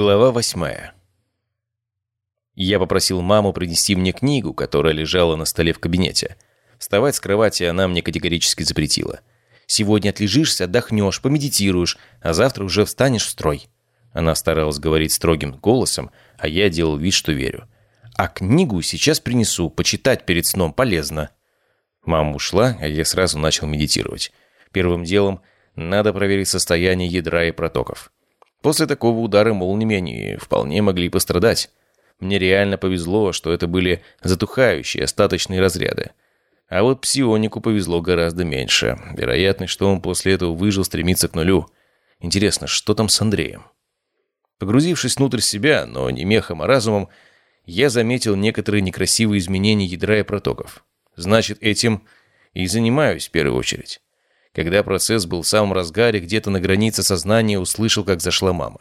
Глава восьмая. Я попросил маму принести мне книгу, которая лежала на столе в кабинете. Вставать с кровати она мне категорически запретила. «Сегодня отлежишься, отдохнешь, помедитируешь, а завтра уже встанешь в строй». Она старалась говорить строгим голосом, а я делал вид, что верю. «А книгу сейчас принесу, почитать перед сном полезно». Мама ушла, а я сразу начал медитировать. Первым делом надо проверить состояние ядра и протоков. После такого удара молниями они вполне могли пострадать. Мне реально повезло, что это были затухающие остаточные разряды. А вот псионику повезло гораздо меньше. Вероятность, что он после этого выжил, стремится к нулю. Интересно, что там с Андреем? Погрузившись внутрь себя, но не мехом, а разумом, я заметил некоторые некрасивые изменения ядра и протоков. Значит, этим и занимаюсь в первую очередь. Когда процесс был в самом разгаре, где-то на границе сознания услышал, как зашла мама.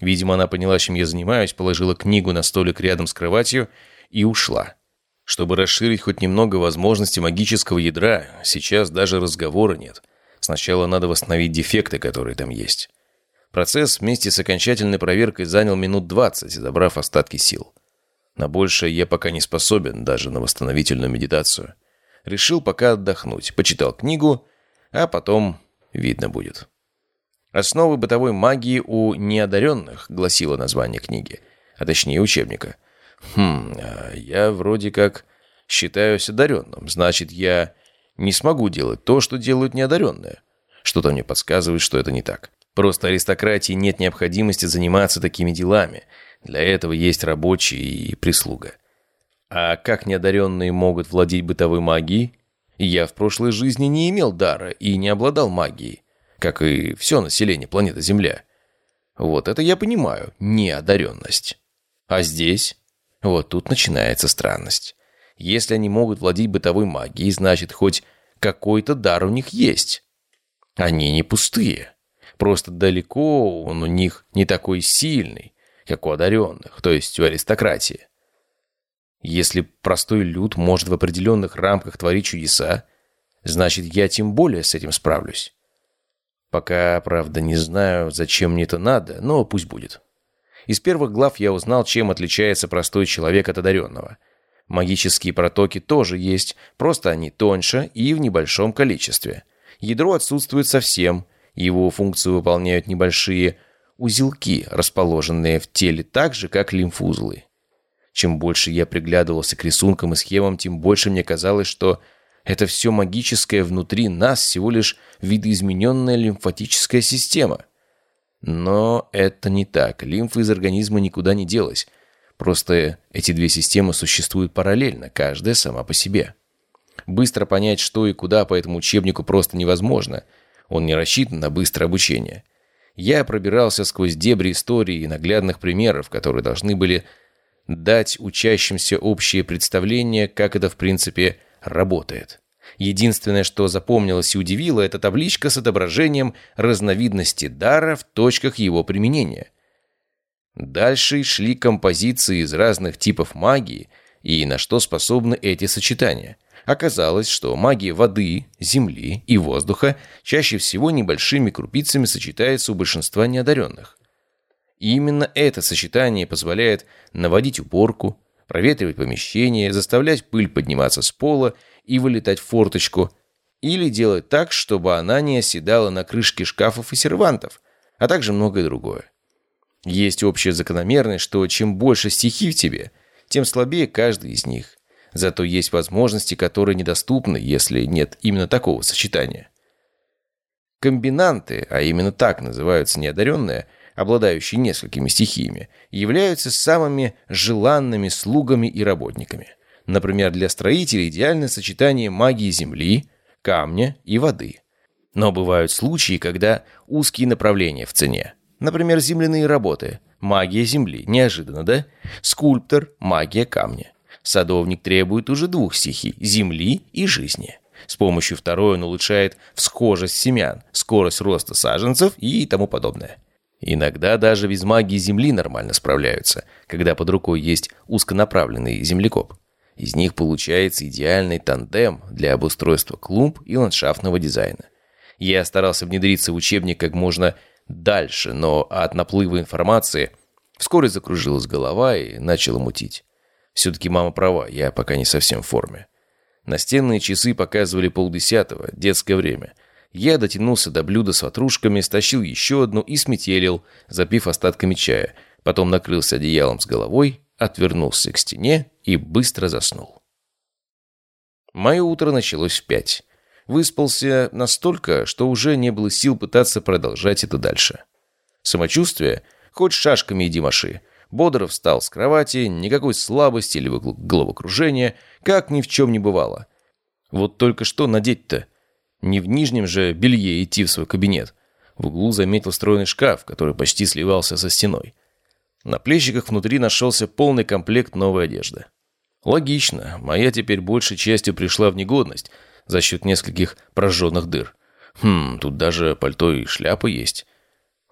Видимо, она поняла, чем я занимаюсь, положила книгу на столик рядом с кроватью и ушла. Чтобы расширить хоть немного возможности магического ядра, сейчас даже разговора нет. Сначала надо восстановить дефекты, которые там есть. Процесс вместе с окончательной проверкой занял минут 20, забрав остатки сил. На большее я пока не способен, даже на восстановительную медитацию. Решил пока отдохнуть, почитал книгу а потом видно будет. «Основы бытовой магии у неодаренных», — гласило название книги, а точнее учебника. «Хм, а я вроде как считаюсь одаренным, значит, я не смогу делать то, что делают неодаренные. Что-то мне подсказывает, что это не так. Просто аристократии нет необходимости заниматься такими делами. Для этого есть рабочие и прислуга. А как неодаренные могут владеть бытовой магией? Я в прошлой жизни не имел дара и не обладал магией, как и все население планеты Земля. Вот это я понимаю, неодаренность. А здесь? Вот тут начинается странность. Если они могут владеть бытовой магией, значит, хоть какой-то дар у них есть. Они не пустые. Просто далеко он у них не такой сильный, как у одаренных, то есть у аристократии. Если простой люд может в определенных рамках творить чудеса, значит, я тем более с этим справлюсь. Пока, правда, не знаю, зачем мне это надо, но пусть будет. Из первых глав я узнал, чем отличается простой человек от одаренного. Магические протоки тоже есть, просто они тоньше и в небольшом количестве. Ядро отсутствует совсем, его функцию выполняют небольшие узелки, расположенные в теле так же, как лимфузлы. Чем больше я приглядывался к рисункам и схемам, тем больше мне казалось, что это все магическое внутри нас всего лишь видоизмененная лимфатическая система. Но это не так. Лимфа из организма никуда не делась. Просто эти две системы существуют параллельно, каждая сама по себе. Быстро понять, что и куда по этому учебнику просто невозможно. Он не рассчитан на быстрое обучение. Я пробирался сквозь дебри истории и наглядных примеров, которые должны были дать учащимся общее представление, как это в принципе работает. Единственное, что запомнилось и удивило, это табличка с отображением разновидности дара в точках его применения. Дальше шли композиции из разных типов магии и на что способны эти сочетания. Оказалось, что магия воды, земли и воздуха чаще всего небольшими крупицами сочетается у большинства неодаренных. И именно это сочетание позволяет наводить уборку, проветривать помещение, заставлять пыль подниматься с пола и вылетать в форточку, или делать так, чтобы она не оседала на крышке шкафов и сервантов, а также многое другое. Есть общая закономерность, что чем больше стихий в тебе, тем слабее каждый из них. Зато есть возможности, которые недоступны, если нет именно такого сочетания. Комбинанты, а именно так называются неодаренные – обладающие несколькими стихиями, являются самыми желанными слугами и работниками. Например, для строителей идеальное сочетание магии земли, камня и воды. Но бывают случаи, когда узкие направления в цене. Например, земляные работы. Магия земли. Неожиданно, да? Скульптор. Магия камня. Садовник требует уже двух стихий – земли и жизни. С помощью второй он улучшает всхожесть семян, скорость роста саженцев и тому подобное. Иногда даже без магии Земли нормально справляются, когда под рукой есть узконаправленный землекоп. Из них получается идеальный тандем для обустройства клумб и ландшафтного дизайна. Я старался внедриться в учебник как можно дальше, но от наплыва информации Вскоре закружилась голова и начала мутить. Все-таки мама права, я пока не совсем в форме. Настенные часы показывали полдесятого, детское время. Я дотянулся до блюда с ватрушками, стащил еще одну и сметелил, запив остатками чая. Потом накрылся одеялом с головой, отвернулся к стене и быстро заснул. Мое утро началось в пять. Выспался настолько, что уже не было сил пытаться продолжать это дальше. Самочувствие? Хоть шашками иди маши. Бодро встал с кровати, никакой слабости или головокружения, как ни в чем не бывало. Вот только что надеть-то? Не в нижнем же белье идти в свой кабинет. В углу заметил встроенный шкаф, который почти сливался со стеной. На плечиках внутри нашелся полный комплект новой одежды. Логично, моя теперь большей частью пришла в негодность за счет нескольких прожженных дыр. Хм, тут даже пальто и шляпа есть.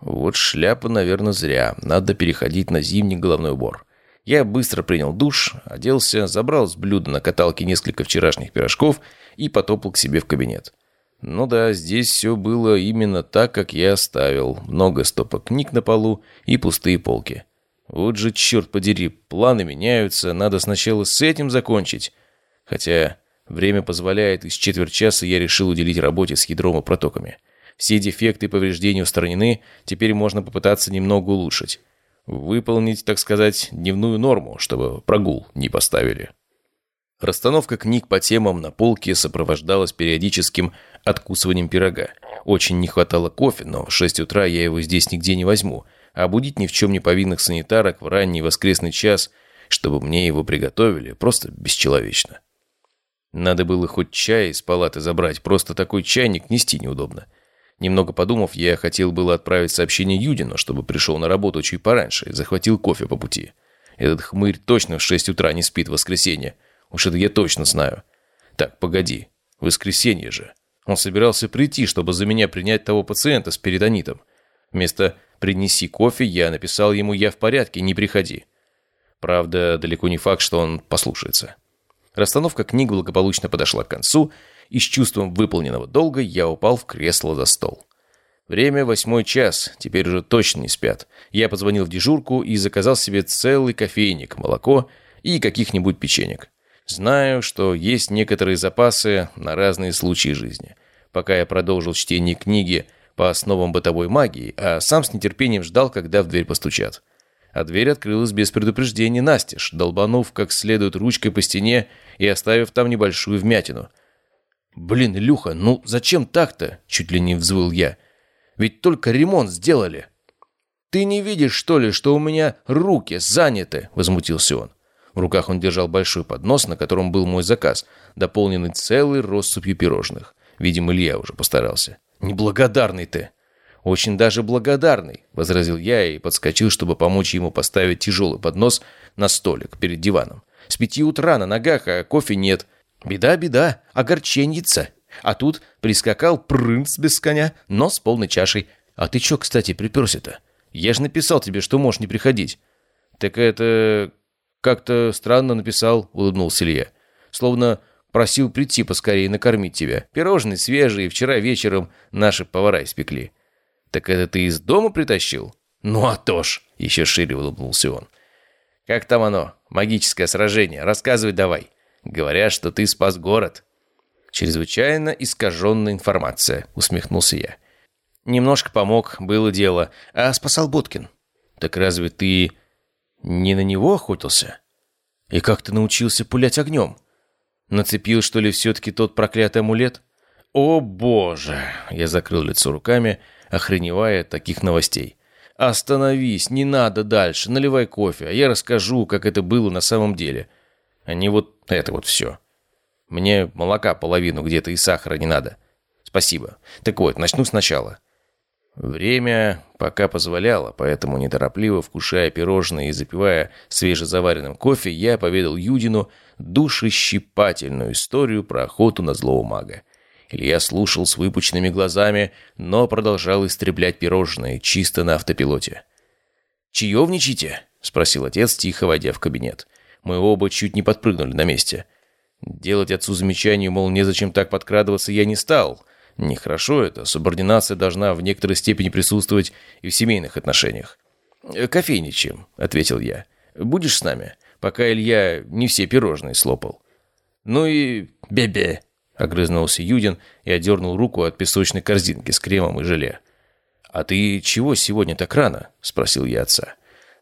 Вот шляпа, наверное, зря. Надо переходить на зимний головной убор. Я быстро принял душ, оделся, забрал с блюда на каталке несколько вчерашних пирожков и потопал к себе в кабинет. Ну да, здесь все было именно так, как я оставил. Много стопок книг на полу и пустые полки. Вот же, черт подери, планы меняются, надо сначала с этим закончить. Хотя время позволяет, и с четверть часа я решил уделить работе с ядром и протоками. Все дефекты и повреждения устранены, теперь можно попытаться немного улучшить. Выполнить, так сказать, дневную норму, чтобы прогул не поставили. Расстановка книг по темам на полке сопровождалась периодическим откусыванием пирога. Очень не хватало кофе, но в 6 утра я его здесь нигде не возьму, а будить ни в чем не повинных санитарок в ранний воскресный час, чтобы мне его приготовили, просто бесчеловечно. Надо было хоть чай из палаты забрать, просто такой чайник нести неудобно. Немного подумав, я хотел было отправить сообщение Юдину, чтобы пришел на работу чуть пораньше и захватил кофе по пути. Этот хмырь точно в 6 утра не спит в воскресенье. Уж это я точно знаю. Так, погоди. Воскресенье же. Он собирался прийти, чтобы за меня принять того пациента с перитонитом. Вместо «принеси кофе» я написал ему «я в порядке, не приходи». Правда, далеко не факт, что он послушается. Расстановка книг благополучно подошла к концу, и с чувством выполненного долга я упал в кресло за стол. Время восьмой час, теперь уже точно не спят. Я позвонил в дежурку и заказал себе целый кофейник, молоко и каких-нибудь печенек. Знаю, что есть некоторые запасы на разные случаи жизни. Пока я продолжил чтение книги по основам бытовой магии, а сам с нетерпением ждал, когда в дверь постучат. А дверь открылась без предупреждения настежь, долбанув как следует ручкой по стене и оставив там небольшую вмятину – «Блин, Илюха, ну зачем так-то?» – чуть ли не взвыл я. «Ведь только ремонт сделали». «Ты не видишь, что ли, что у меня руки заняты?» – возмутился он. В руках он держал большой поднос, на котором был мой заказ, дополненный целой россыпью пирожных. Видимо, Илья уже постарался. «Неблагодарный ты!» «Очень даже благодарный», — возразил я и подскочил, чтобы помочь ему поставить тяжелый поднос на столик перед диваном. «С пяти утра на ногах, а кофе нет. Беда, беда, огорченница. А тут прискакал принц без коня, но с полной чашей. А ты чё, кстати, приперся-то? Я же написал тебе, что можешь не приходить. Так это... как-то странно написал, улыбнулся Илья. Словно просил прийти поскорее накормить тебя. Пирожные свежие, вчера вечером наши повара испекли. Так это ты из дома притащил? Ну а то ж, еще шире улыбнулся он. Как там оно, магическое сражение? Рассказывай давай. Говорят, что ты спас город». «Чрезвычайно искаженная информация», — усмехнулся я. «Немножко помог, было дело. А спасал Боткин». «Так разве ты не на него охотился? И как ты научился пулять огнем? Нацепил, что ли, все-таки тот проклятый амулет?» «О, боже!» — я закрыл лицо руками, охреневая от таких новостей. «Остановись, не надо дальше, наливай кофе, а я расскажу, как это было на самом деле а не вот это вот все. Мне молока половину где-то и сахара не надо. Спасибо. Так вот, начну сначала. Время пока позволяло, поэтому неторопливо вкушая пирожные и запивая свежезаваренным кофе, я поведал Юдину душещипательную историю про охоту на злого мага. Илья слушал с выпученными глазами, но продолжал истреблять пирожные чисто на автопилоте. «Чаевничайте?» — спросил отец, тихо войдя в кабинет. Мы оба чуть не подпрыгнули на месте. Делать отцу замечание, мол, незачем так подкрадываться, я не стал. Нехорошо это, субординация должна в некоторой степени присутствовать и в семейных отношениях. «Э, «Кофейничаем», — ответил я. «Будешь с нами, пока Илья не все пирожные слопал?» «Ну и бе-бе», — огрызнулся Юдин и одернул руку от песочной корзинки с кремом и желе. «А ты чего сегодня так рано?» — спросил я отца.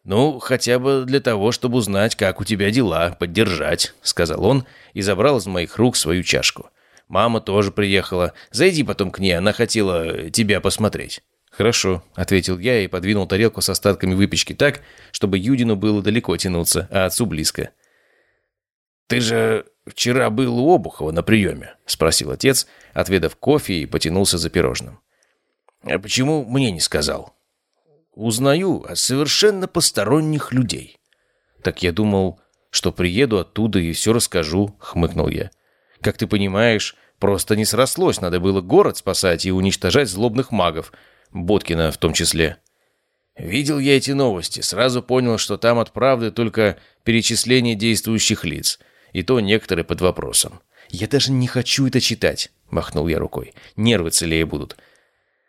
«Ну, хотя бы для того, чтобы узнать, как у тебя дела, поддержать», — сказал он и забрал из моих рук свою чашку. «Мама тоже приехала. Зайди потом к ней, она хотела тебя посмотреть». «Хорошо», — ответил я и подвинул тарелку с остатками выпечки так, чтобы Юдину было далеко тянуться, а отцу близко. «Ты же вчера был у Обухова на приеме?» — спросил отец, отведав кофе и потянулся за пирожным. «А почему мне не сказал?» «Узнаю о совершенно посторонних людей». «Так я думал, что приеду оттуда и все расскажу», — хмыкнул я. «Как ты понимаешь, просто не срослось, надо было город спасать и уничтожать злобных магов, Боткина в том числе». Видел я эти новости, сразу понял, что там от правды только перечисление действующих лиц — и то некоторые под вопросом. «Я даже не хочу это читать», — махнул я рукой. «Нервы целее будут».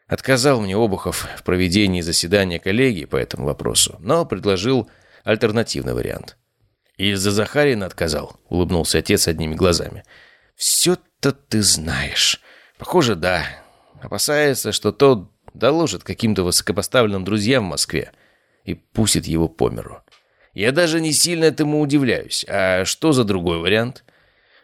Отказал мне Обухов в проведении заседания коллегии по этому вопросу, но предложил альтернативный вариант. «Из-за Захарина отказал», — улыбнулся отец одними глазами. «Все-то ты знаешь. Похоже, да. Опасается, что тот доложит каким-то высокопоставленным друзьям в Москве и пустит его по миру. Я даже не сильно этому удивляюсь. А что за другой вариант?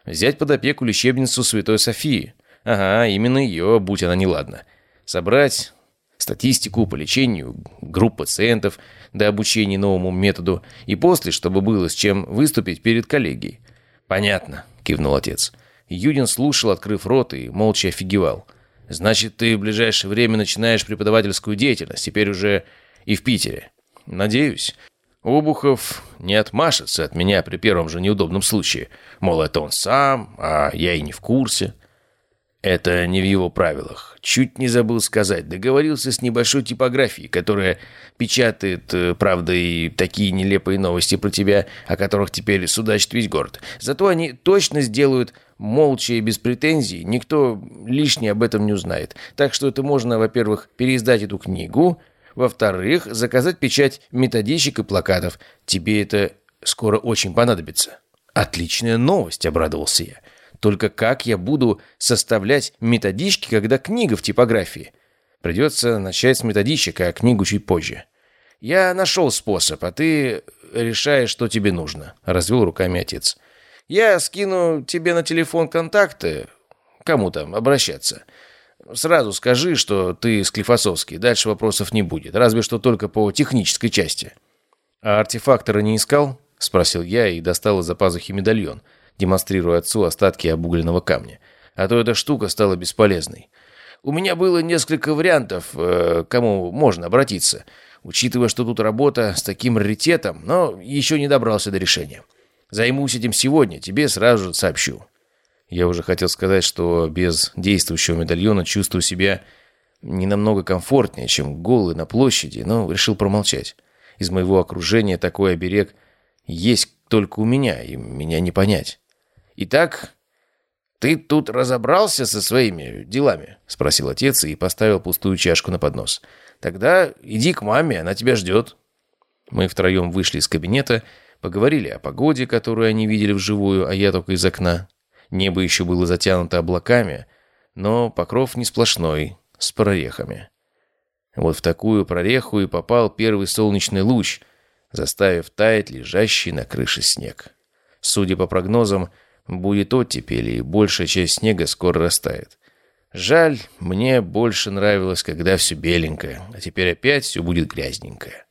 Взять под опеку лечебницу Святой Софии. Ага, именно ее, будь она неладна. Собрать статистику по лечению групп пациентов до обучения новому методу и после, чтобы было с чем выступить перед коллегией. «Понятно», — кивнул отец. Юдин слушал, открыв рот, и молча офигевал. «Значит, ты в ближайшее время начинаешь преподавательскую деятельность, теперь уже и в Питере». «Надеюсь. Обухов не отмашется от меня при первом же неудобном случае. Мол, это он сам, а я и не в курсе. Это не в его правилах. Чуть не забыл сказать. Договорился с небольшой типографией, которая печатает, э, правда, и такие нелепые новости про тебя, о которых теперь судачит весь город. Зато они точно сделают молча и без претензий. Никто лишний об этом не узнает. Так что это можно, во-первых, переиздать эту книгу – во-вторых, заказать печать методичек и плакатов. Тебе это скоро очень понадобится». «Отличная новость», — обрадовался я. «Только как я буду составлять методички, когда книга в типографии? Придется начать с методичек, а книгу чуть позже». «Я нашел способ, а ты решаешь, что тебе нужно», — развел руками отец. «Я скину тебе на телефон контакты, кому там обращаться. Сразу скажи, что ты Склифосовский, дальше вопросов не будет, разве что только по технической части». «А артефактора не искал?» — спросил я и достал из-за пазухи медальон, демонстрируя отцу остатки обугленного камня. «А то эта штука стала бесполезной. У меня было несколько вариантов, э, кому можно обратиться, учитывая, что тут работа с таким раритетом, но еще не добрался до решения. Займусь этим сегодня, тебе сразу сообщу». Я уже хотел сказать, что без действующего медальона чувствую себя не намного комфортнее, чем голый на площади, но решил промолчать. Из моего окружения такой оберег есть только у меня, и меня не понять. «Итак, ты тут разобрался со своими делами?» — спросил отец и поставил пустую чашку на поднос. «Тогда иди к маме, она тебя ждет». Мы втроем вышли из кабинета, поговорили о погоде, которую они видели вживую, а я только из окна. Небо еще было затянуто облаками, но покров не сплошной, с прорехами. Вот в такую прореху и попал первый солнечный луч, заставив таять лежащий на крыше снег. Судя по прогнозам, будет оттепель, и большая часть снега скоро растает. Жаль, мне больше нравилось, когда все беленькое, а теперь опять все будет грязненькое.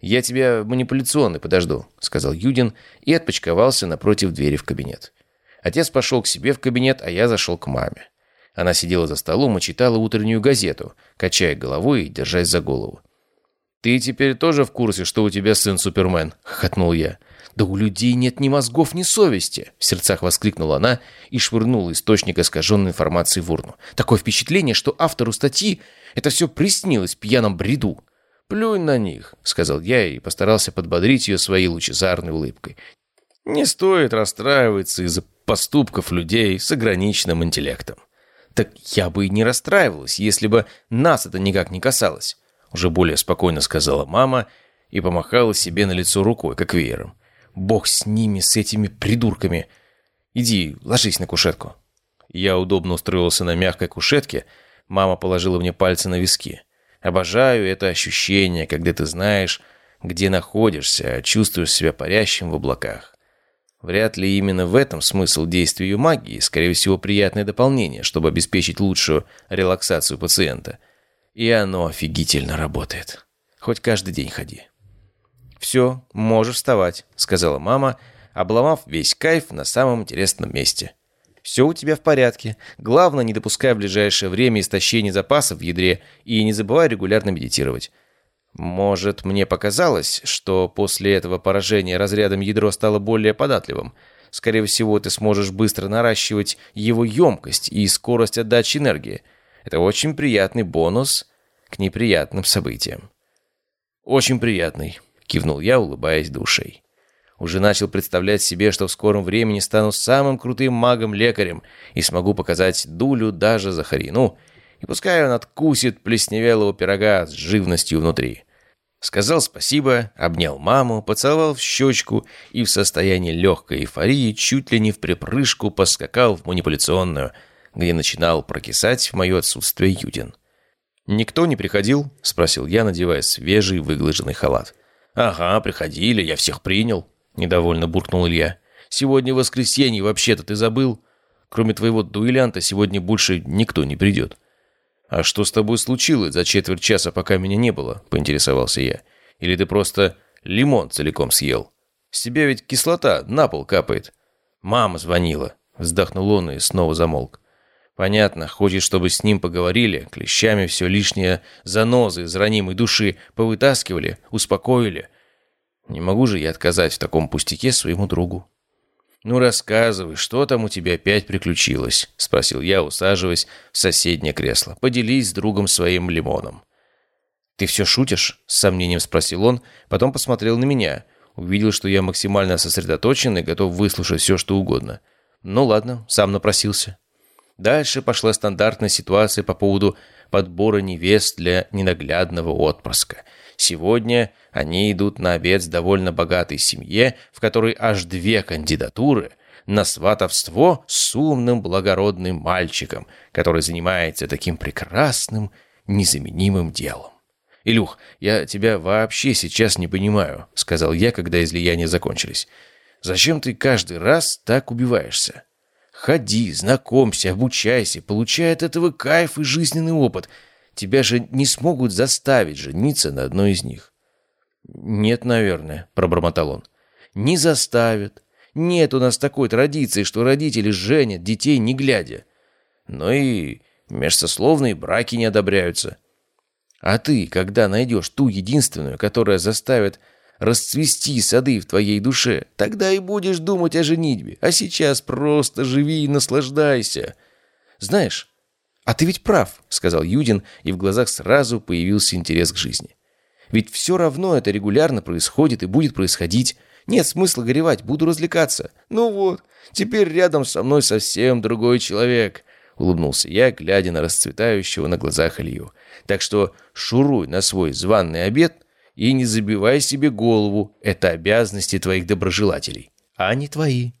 «Я тебя манипуляционный подожду», — сказал Юдин и отпочковался напротив двери в кабинет. Отец пошел к себе в кабинет, а я зашел к маме. Она сидела за столом и читала утреннюю газету, качая головой и держась за голову. «Ты теперь тоже в курсе, что у тебя сын Супермен?» — хохотнул я. «Да у людей нет ни мозгов, ни совести!» — в сердцах воскликнула она и швырнула источник искаженной информации в урну. «Такое впечатление, что автору статьи это все приснилось в пьяном бреду!» «Плюнь на них», — сказал я и постарался подбодрить ее своей лучезарной улыбкой. «Не стоит расстраиваться из-за поступков людей с ограниченным интеллектом. Так я бы и не расстраивалась, если бы нас это никак не касалось, уже более спокойно сказала мама и помахала себе на лицо рукой, как веером. «Бог с ними, с этими придурками! Иди, ложись на кушетку». Я удобно устроился на мягкой кушетке, мама положила мне пальцы на виски. Обожаю это ощущение, когда ты знаешь, где находишься, чувствуешь себя парящим в облаках. Вряд ли именно в этом смысл действия магии, скорее всего, приятное дополнение, чтобы обеспечить лучшую релаксацию пациента. И оно офигительно работает. Хоть каждый день ходи. «Все, можешь вставать», — сказала мама, обломав весь кайф на самом интересном месте. «Все у тебя в порядке. Главное, не допускай в ближайшее время истощения запасов в ядре и не забывай регулярно медитировать. Может, мне показалось, что после этого поражения разрядом ядро стало более податливым. Скорее всего, ты сможешь быстро наращивать его емкость и скорость отдачи энергии. Это очень приятный бонус к неприятным событиям. «Очень приятный», — кивнул я, улыбаясь до ушей. Уже начал представлять себе, что в скором времени стану самым крутым магом-лекарем и смогу показать Дулю даже Захарину, и пускай он откусит плесневелого пирога с живностью внутри. Сказал спасибо, обнял маму, поцеловал в щечку и в состоянии легкой эйфории чуть ли не в припрыжку поскакал в манипуляционную, где начинал прокисать в мое отсутствие Юдин. «Никто не приходил?» — спросил я, надевая свежий выглаженный халат. «Ага, приходили, я всех принял», — недовольно буркнул Илья. «Сегодня воскресенье, вообще-то ты забыл? Кроме твоего дуэлянта сегодня больше никто не придет». «А что с тобой случилось за четверть часа, пока меня не было?» – поинтересовался я. «Или ты просто лимон целиком съел? С тебя ведь кислота на пол капает». «Мама звонила», – вздохнул он и снова замолк. «Понятно, хочет, чтобы с ним поговорили, клещами все лишнее занозы из ранимой души повытаскивали, успокоили. Не могу же я отказать в таком пустяке своему другу». «Ну, рассказывай, что там у тебя опять приключилось?» — спросил я, усаживаясь в соседнее кресло. «Поделись с другом своим лимоном». «Ты все шутишь?» — с сомнением спросил он, потом посмотрел на меня. Увидел, что я максимально сосредоточен и готов выслушать все, что угодно. «Ну ладно, сам напросился». Дальше пошла стандартная ситуация по поводу подбора невест для ненаглядного отпрыска — Сегодня они идут на обед с довольно богатой семье, в которой аж две кандидатуры на сватовство с умным благородным мальчиком, который занимается таким прекрасным, незаменимым делом. «Илюх, я тебя вообще сейчас не понимаю», — сказал я, когда излияния закончились. «Зачем ты каждый раз так убиваешься? Ходи, знакомься, обучайся, получай от этого кайф и жизненный опыт — Тебя же не смогут заставить жениться на одной из них». «Нет, наверное», — пробормотал он. «Не заставят. Нет у нас такой традиции, что родители женят детей не глядя. Но и межсословные браки не одобряются. А ты, когда найдешь ту единственную, которая заставит расцвести сады в твоей душе, тогда и будешь думать о женитьбе. А сейчас просто живи и наслаждайся. Знаешь, «А ты ведь прав», — сказал Юдин, и в глазах сразу появился интерес к жизни. «Ведь все равно это регулярно происходит и будет происходить. Нет смысла горевать, буду развлекаться. Ну вот, теперь рядом со мной совсем другой человек», — улыбнулся я, глядя на расцветающего на глазах Илью. «Так что шуруй на свой званный обед и не забивай себе голову. Это обязанности твоих доброжелателей, а не твои».